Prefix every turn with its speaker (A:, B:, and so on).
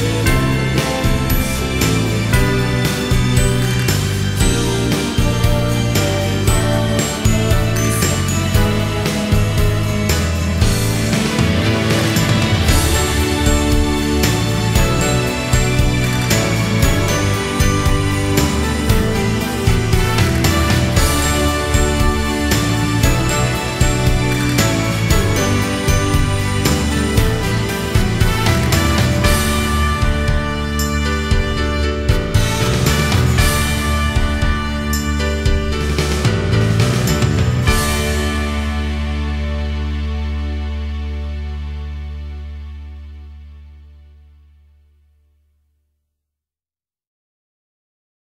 A: you.